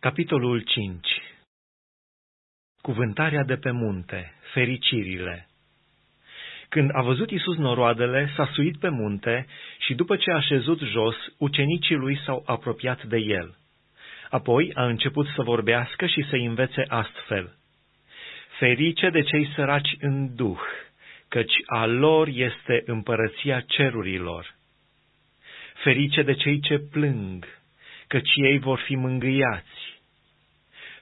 Capitolul 5 Cuvântarea de pe munte, fericirile Când a văzut Isus noroadele, s-a suit pe munte și după ce a șezut jos, ucenicii lui s-au apropiat de el. Apoi a început să vorbească și să învețe astfel. Ferice de cei săraci în duh, căci a lor este împărăția cerurilor. Ferice de cei ce plâng, căci ei vor fi mângâiați.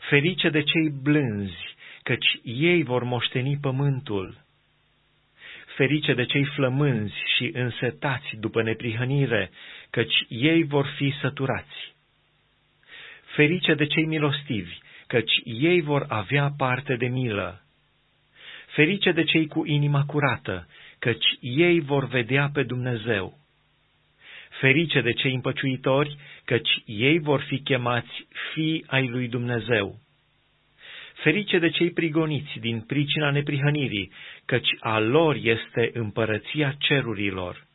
Ferice de cei blânzi, căci ei vor moșteni pământul. Ferice de cei flămânzi și însetați după neprihănire, căci ei vor fi săturați. Ferice de cei milostivi, căci ei vor avea parte de milă. Ferice de cei cu inima curată, căci ei vor vedea pe Dumnezeu. Ferice de cei împăciuitori, căci ei vor fi chemați fii ai lui Dumnezeu. Ferice de cei prigoniți din pricina neprihănirii, căci a lor este împărăția cerurilor.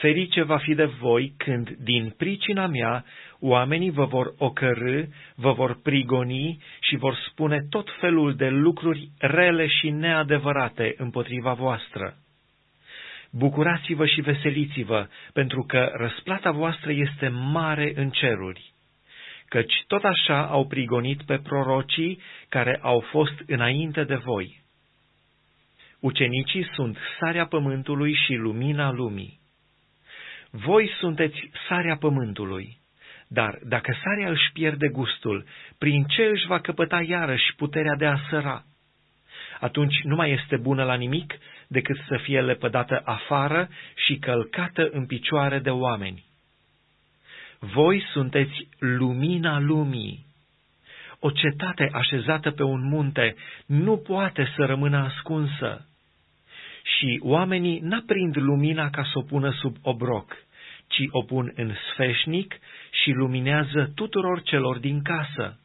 Ferice va fi de voi când, din pricina mea, oamenii vă vor ocărâ, vă vor prigoni și vor spune tot felul de lucruri rele și neadevărate împotriva voastră. Bucurați-vă și veseliți-vă, pentru că răsplata voastră este mare în ceruri. Căci tot așa au prigonit pe prorocii care au fost înainte de voi. Ucenicii sunt sarea pământului și lumina lumii. Voi sunteți sarea pământului, dar dacă sarea își pierde gustul, prin ce își va căpăta iarăși puterea de a săra? Atunci nu mai este bună la nimic decât să fie lepădată afară și călcată în picioare de oameni. Voi sunteți lumina lumii. O cetate așezată pe un munte nu poate să rămână ascunsă. Și oamenii n-aprind lumina ca să o pună sub obroc, ci o pun în sfeșnic și luminează tuturor celor din casă.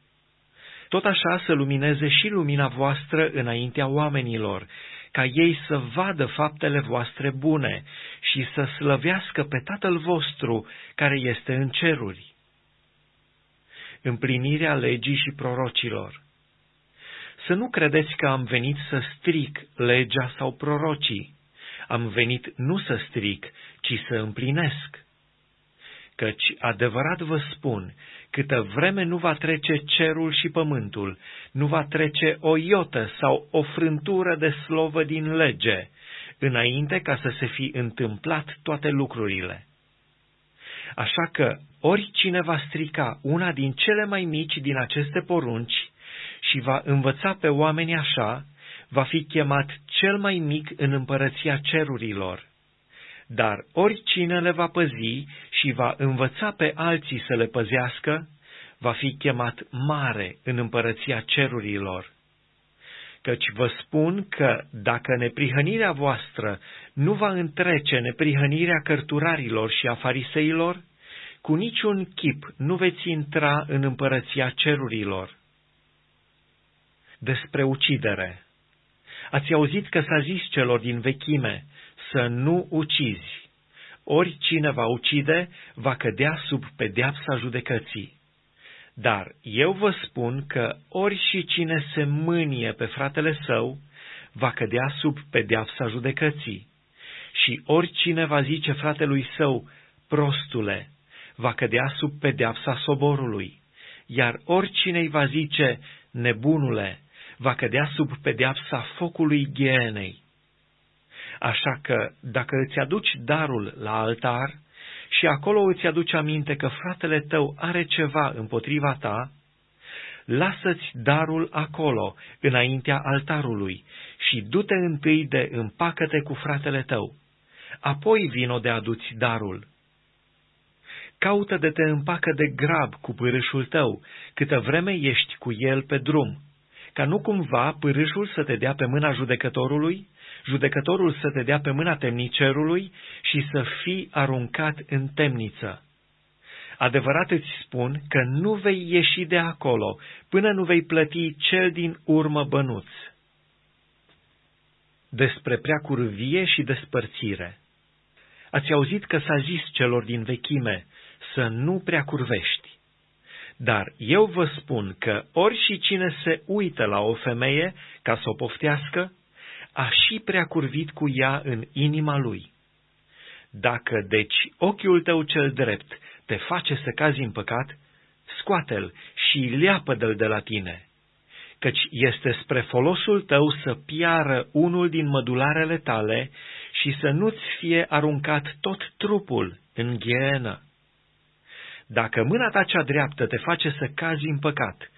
Tot așa să lumineze și lumina voastră înaintea oamenilor, ca ei să vadă faptele voastre bune și să slăvească pe Tatăl vostru care este în ceruri. Împlinirea legii și prorocilor Să nu credeți că am venit să stric legea sau prorocii. Am venit nu să stric, ci să împlinesc. Căci adevărat vă spun câtă vreme nu va trece cerul și pământul, nu va trece o iotă sau o frântură de slovă din lege, înainte ca să se fi întâmplat toate lucrurile. Așa că, oricine va strica una din cele mai mici din aceste porunci și va învăța pe oameni așa, va fi chemat cel mai mic în împărăția cerurilor. Dar oricine le va păzi și va învăța pe alții să le păzească, va fi chemat mare în împărăția cerurilor. Căci vă spun că dacă neprihănirea voastră nu va întrece neprihănirea cărturarilor și a fariseilor, cu niciun chip nu veți intra în împărăția cerurilor. Despre ucidere Ați auzit că s-a zis celor din vechime, să nu ucizi. Oricine va ucide, va cădea sub pedeapsa judecății. Dar eu vă spun că ori și cine se mânie pe fratele său, va cădea sub pedeapsa judecății. Și oricine va zice fratelui său, prostule, va cădea sub pedeapsa soborului. Iar oricine îi va zice, nebunule, va cădea sub pedeapsa focului ghenei. Așa că, dacă îți aduci darul la altar și acolo îți aduci aminte că fratele tău are ceva împotriva ta, lasă-ți darul acolo, înaintea altarului, și du-te întâi de împacă-te cu fratele tău. Apoi vino de aduți darul. Caută de te împacă de grab cu pârâșul tău, câtă vreme ești cu el pe drum, ca nu cumva pârâșul să te dea pe mâna judecătorului judecătorul să te dea pe mâna temnicerului și să fii aruncat în temniță. Adevărat îți spun că nu vei ieși de acolo până nu vei plăti cel din urmă bănuț. Despre preacurvie și despărțire Ați auzit că s-a zis celor din vechime să nu prea curvești. Dar eu vă spun că ori și cine se uită la o femeie ca să o poftească, a și prea curvit cu ea în inima lui. Dacă, deci, ochiul tău cel drept te face să cazi în păcat, scoate-l și leapă-l de la tine, căci este spre folosul tău să piară unul din mădularele tale și să nu-ți fie aruncat tot trupul în ghienă. Dacă mâna ta cea dreaptă te face să cazi în păcat,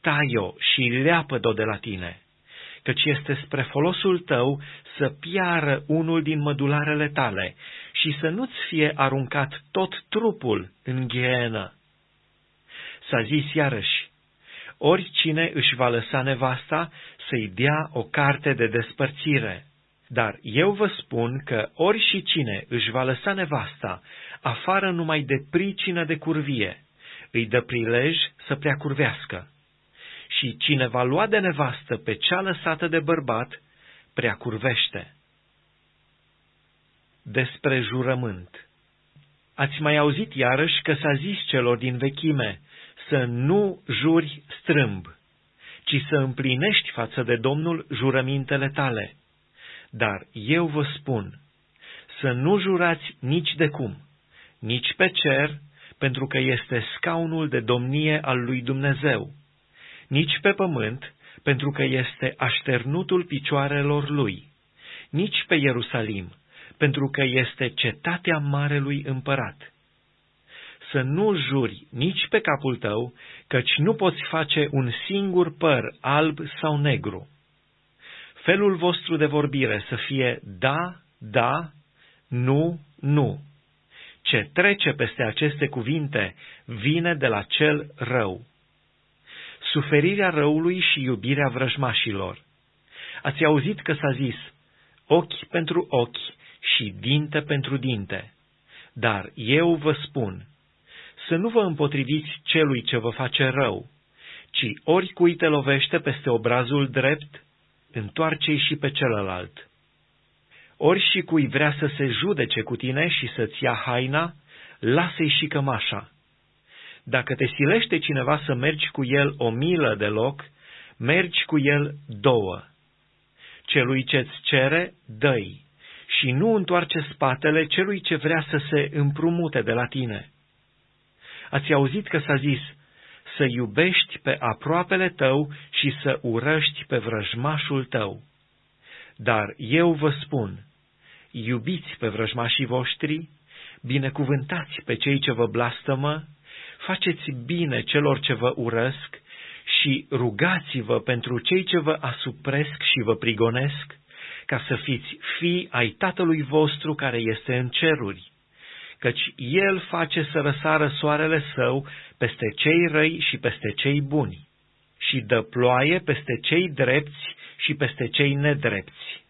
tai-o și leapă-o de la tine, căci este spre folosul tău să piară unul din mădularele tale și să nu-ți fie aruncat tot trupul în ghienă. S-a zis iarăși, oricine își va lăsa nevasta să-i dea o carte de despărțire. Dar eu vă spun că ori și cine își va lăsa nevasta afară numai de pricină de curvie, îi dă prilej să prea curvească. Și cine va lua de nevastă pe cea lăsată de bărbat, prea curvește. Despre jurământ Ați mai auzit iarăși că s-a zis celor din vechime să nu juri strâmb, ci să împlinești față de Domnul jurămintele tale. Dar eu vă spun, să nu jurați nici de cum, nici pe cer, pentru că este scaunul de domnie al lui Dumnezeu, nici pe pământ, pentru că este așternutul picioarelor lui, nici pe Ierusalim, pentru că este cetatea Marelui Împărat. Să nu juri nici pe capul tău, căci nu poți face un singur păr alb sau negru. Felul vostru de vorbire să fie da, da, nu, nu. Ce trece peste aceste cuvinte vine de la cel rău. Suferirea răului și iubirea vrăjmașilor. Ați auzit că s-a zis, ochi pentru ochi și dinte pentru dinte. Dar eu vă spun, să nu vă împotriviți celui ce vă face rău, ci oricui te lovește peste obrazul drept, întoarce-i și pe celălalt. Ori și cui vrea să se judece cu tine și să-ți ia haina, lasă-i și cămașa. Dacă te silește cineva să mergi cu el o milă de loc, mergi cu el două. Celui ce-ți cere, dă și nu întoarce spatele celui ce vrea să se împrumute de la tine. Ați auzit că s-a zis, să iubești pe aproapele tău și să urăști pe vrăjmașul tău. Dar eu vă spun, iubiți pe vrăjmașii voștri, binecuvântați pe cei ce vă blastămă, faceți bine celor ce vă urăsc și rugați-vă pentru cei ce vă asupresc și vă prigonesc, ca să fiți fii ai Tatălui vostru care este în ceruri, căci El face să răsară soarele său peste cei răi și peste cei buni, și dă ploaie peste cei drepți și peste cei nedrepți.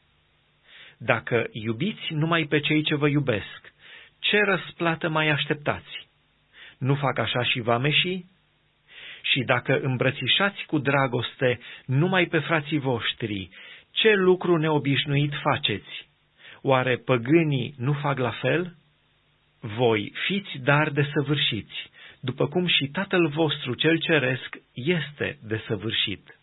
Dacă iubiți numai pe cei ce vă iubesc, ce răsplată mai așteptați? Nu fac așa și vameșii? Și dacă îmbrățișați cu dragoste numai pe frații voștri, ce lucru neobișnuit faceți? Oare păgânii nu fac la fel? Voi fiți dar desăvârșiți, după cum și Tatăl vostru cel ceresc este desăvârșit.